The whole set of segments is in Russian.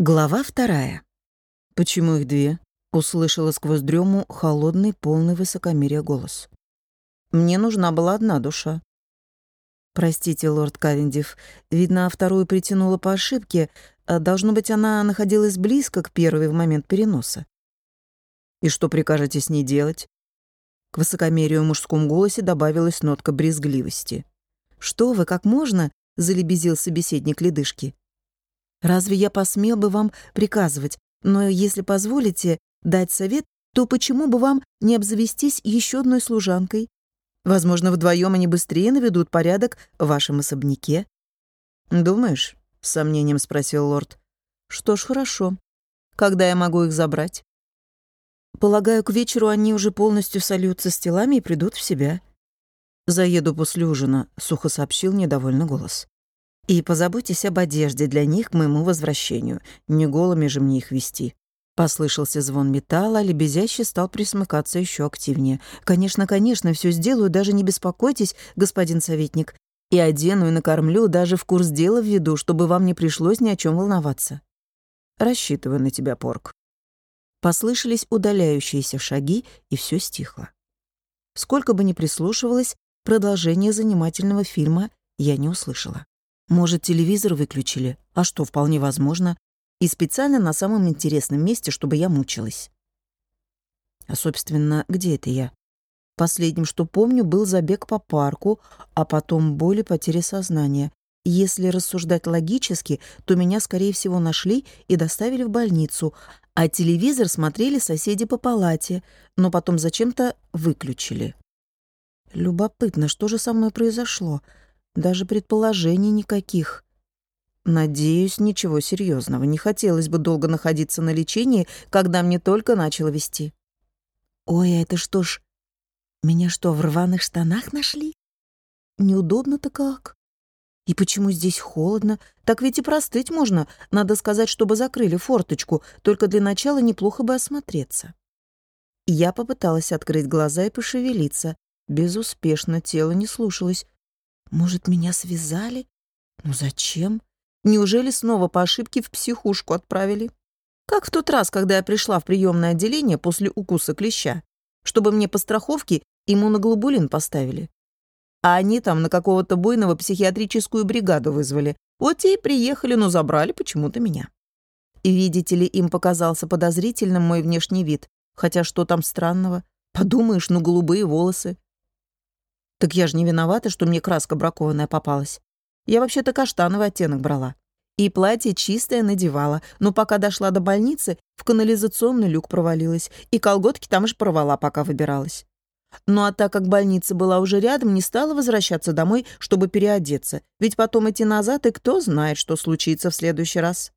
Глава вторая. «Почему их две?» — услышала сквозь дрему холодный, полный высокомерия голос. «Мне нужна была одна душа». «Простите, лорд Кавендив, видно, вторую притянула по ошибке. А должно быть, она находилась близко к первой в момент переноса». «И что прикажете с ней делать?» К высокомерию в мужском голосе добавилась нотка брезгливости. «Что вы, как можно?» — залебезил собеседник ледышки. Разве я посмел бы вам приказывать? Но если позволите дать совет, то почему бы вам не обзавестись еще одной служанкой? Возможно, вдвоем они быстрее наведут порядок в вашем особняке. «Думаешь?» — с сомнением спросил лорд. «Что ж, хорошо. Когда я могу их забрать?» «Полагаю, к вечеру они уже полностью сольются с телами и придут в себя». «Заеду после ужина», — сухо сообщил недовольный голос. И позаботьтесь об одежде для них к моему возвращению. Не голыми же мне их вести». Послышался звон металла, лебезящий стал присмыкаться еще активнее. «Конечно, конечно, все сделаю, даже не беспокойтесь, господин советник. И одену, и накормлю, даже в курс дела введу, чтобы вам не пришлось ни о чем волноваться». «Рассчитываю на тебя, Порк». Послышались удаляющиеся шаги, и все стихло. Сколько бы ни прислушивалась, продолжение занимательного фильма я не услышала. Может, телевизор выключили? А что, вполне возможно. И специально на самом интересном месте, чтобы я мучилась. А, собственно, где это я? Последним, что помню, был забег по парку, а потом боль и потеря сознания. Если рассуждать логически, то меня, скорее всего, нашли и доставили в больницу, а телевизор смотрели соседи по палате, но потом зачем-то выключили. Любопытно, что же со мной произошло? Даже предположений никаких. Надеюсь, ничего серьезного. Не хотелось бы долго находиться на лечении, когда мне только начало вести. Ой, а это что ж, меня что, в рваных штанах нашли? Неудобно-то как? И почему здесь холодно? Так ведь и простыть можно. Надо сказать, чтобы закрыли форточку, только для начала неплохо бы осмотреться. Я попыталась открыть глаза и пошевелиться. Безуспешно тело не слушалось. Может, меня связали? Ну зачем? Неужели снова по ошибке в психушку отправили? Как в тот раз, когда я пришла в приемное отделение после укуса клеща, чтобы мне по страховке иммуноглобулин поставили. А они там на какого-то буйного психиатрическую бригаду вызвали. Вот те и приехали, но забрали почему-то меня. И, видите ли, им показался подозрительным мой внешний вид. Хотя что там странного? Подумаешь, ну голубые волосы. Так я же не виновата, что мне краска бракованная попалась. Я вообще-то каштановый оттенок брала. И платье чистое надевала, но пока дошла до больницы, в канализационный люк провалилась, и колготки там же порвала, пока выбиралась. Ну а так как больница была уже рядом, не стала возвращаться домой, чтобы переодеться, ведь потом идти назад, и кто знает, что случится в следующий раз.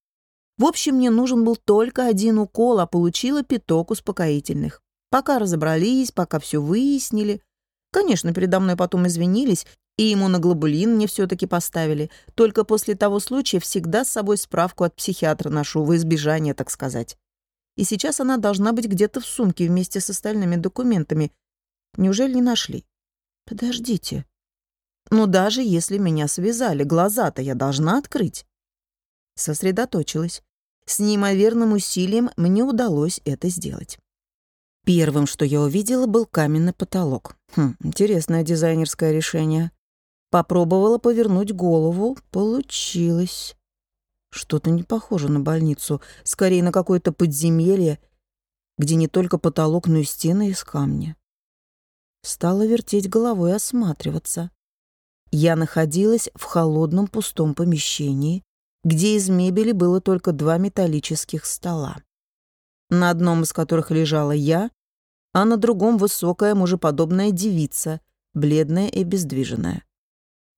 В общем, мне нужен был только один укол, а получила пяток успокоительных. Пока разобрались, пока все выяснили, Конечно, передо мной потом извинились, и иммуноглобулин мне все таки поставили. Только после того случая всегда с собой справку от психиатра ношу, во избежание, так сказать. И сейчас она должна быть где-то в сумке вместе с остальными документами. Неужели не нашли? Подождите. Ну, даже если меня связали, глаза-то я должна открыть. Сосредоточилась. С неимоверным усилием мне удалось это сделать. Первым, что я увидела, был каменный потолок. Хм, интересное дизайнерское решение. Попробовала повернуть голову. Получилось. Что-то не похоже на больницу. Скорее, на какое-то подземелье, где не только потолок, но и стены из камня. Стала вертеть головой и осматриваться. Я находилась в холодном пустом помещении, где из мебели было только два металлических стола на одном из которых лежала я, а на другом высокая мужеподобная девица, бледная и обездвиженная.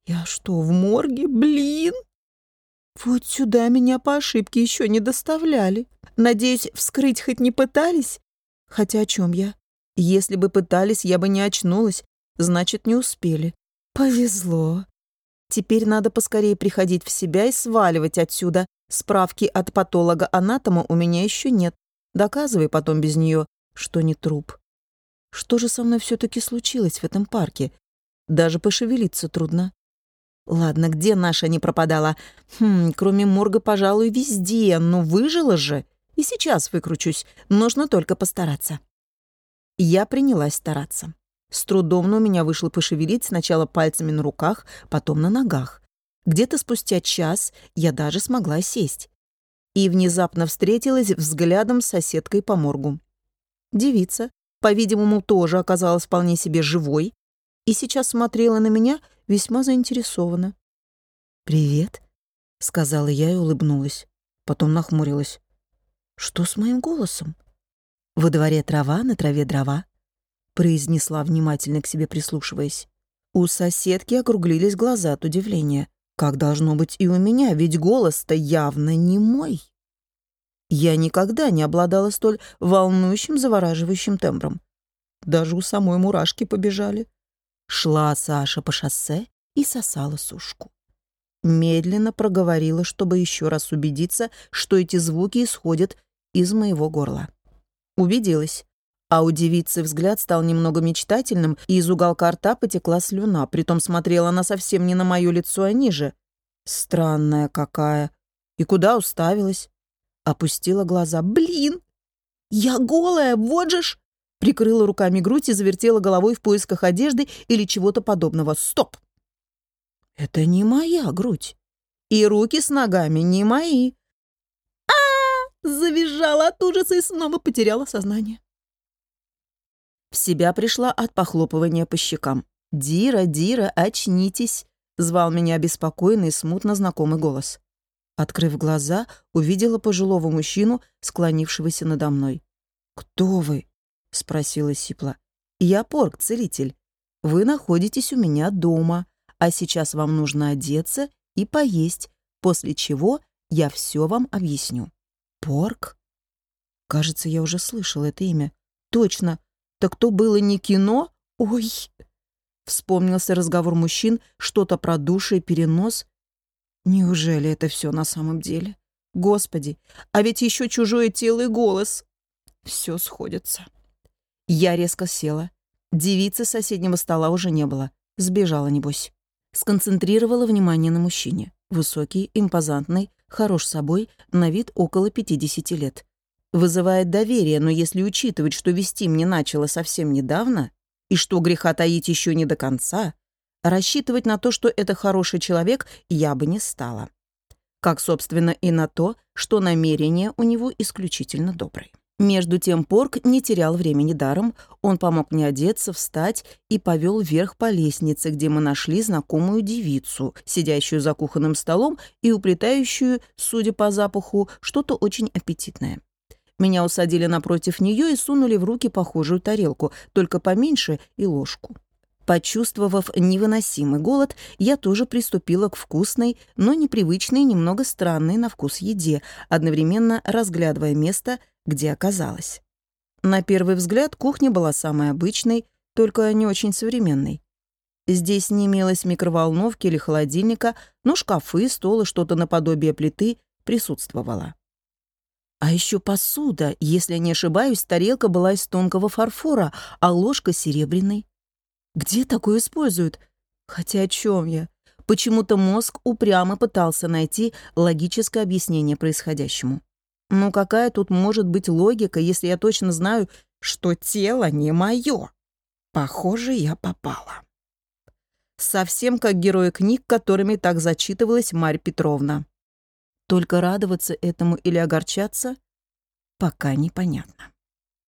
«Я что, в морге? Блин!» «Вот сюда меня по ошибке еще не доставляли. Надеюсь, вскрыть хоть не пытались? Хотя о чем я? Если бы пытались, я бы не очнулась, значит, не успели. Повезло. Теперь надо поскорее приходить в себя и сваливать отсюда. Справки от патолога-анатома у меня еще нет. Доказывай потом без нее, что не труп. Что же со мной все таки случилось в этом парке? Даже пошевелиться трудно. Ладно, где наша не пропадала? Хм, кроме морга, пожалуй, везде, но выжила же. И сейчас выкручусь, нужно только постараться. Я принялась стараться. С трудом, но меня вышло пошевелить сначала пальцами на руках, потом на ногах. Где-то спустя час я даже смогла сесть. И внезапно встретилась взглядом с соседкой по моргу. Девица, по-видимому, тоже оказалась вполне себе живой и сейчас смотрела на меня весьма заинтересованно. «Привет», — сказала я и улыбнулась. Потом нахмурилась. «Что с моим голосом?» «Во дворе трава, на траве дрова», — произнесла, внимательно к себе прислушиваясь. У соседки округлились глаза от удивления. Как должно быть и у меня, ведь голос-то явно не мой. Я никогда не обладала столь волнующим, завораживающим тембром. Даже у самой мурашки побежали. Шла Саша по шоссе и сосала сушку. Медленно проговорила, чтобы еще раз убедиться, что эти звуки исходят из моего горла. Убедилась. А у девицы взгляд стал немного мечтательным, и из уголка рта потекла слюна, притом смотрела она совсем не на мое лицо, а ниже. Странная какая. И куда уставилась? Опустила глаза. «Блин! Я голая, вот же ж!» Прикрыла руками грудь и завертела головой в поисках одежды или чего-то подобного. «Стоп!» «Это не моя грудь. И руки с ногами не мои». А, -а, -а Завизжала от ужаса и снова потеряла сознание. В себя пришла от похлопывания по щекам. «Дира, Дира, очнитесь!» — звал меня беспокойный, смутно знакомый голос. Открыв глаза, увидела пожилого мужчину, склонившегося надо мной. «Кто вы?» — спросила Сипла. «Я Порк, целитель. Вы находитесь у меня дома, а сейчас вам нужно одеться и поесть, после чего я все вам объясню». «Порк?» Кажется, я уже слышал это имя. «Точно. Так то было не кино? Ой!» Вспомнился разговор мужчин, что-то про души и перенос — Неужели это все на самом деле? Господи, а ведь еще чужое тело и голос. Все сходится. Я резко села. Девицы соседнего стола уже не было. Сбежала, небось. Сконцентрировала внимание на мужчине. Высокий, импозантный, хорош собой, на вид около 50 лет. Вызывает доверие, но если учитывать, что вести мне начало совсем недавно, и что греха таить еще не до конца, Рассчитывать на то, что это хороший человек, я бы не стала. Как, собственно, и на то, что намерения у него исключительно добрые. Между тем Порк не терял времени даром, он помог мне одеться, встать и повел вверх по лестнице, где мы нашли знакомую девицу, сидящую за кухонным столом и уплетающую, судя по запаху, что-то очень аппетитное. Меня усадили напротив нее и сунули в руки похожую тарелку, только поменьше и ложку. Почувствовав невыносимый голод, я тоже приступила к вкусной, но непривычной, немного странной на вкус еде, одновременно разглядывая место, где оказалась. На первый взгляд кухня была самой обычной, только не очень современной. Здесь не имелось микроволновки или холодильника, но шкафы, стол и что-то наподобие плиты присутствовало. А еще посуда, если не ошибаюсь, тарелка была из тонкого фарфора, а ложка — серебряной. Где такое используют? Хотя о чем я? Почему-то мозг упрямо пытался найти логическое объяснение происходящему. Ну какая тут может быть логика, если я точно знаю, что тело не мое? Похоже, я попала. Совсем как герои книг, которыми так зачитывалась Марья Петровна. Только радоваться этому или огорчаться пока непонятно.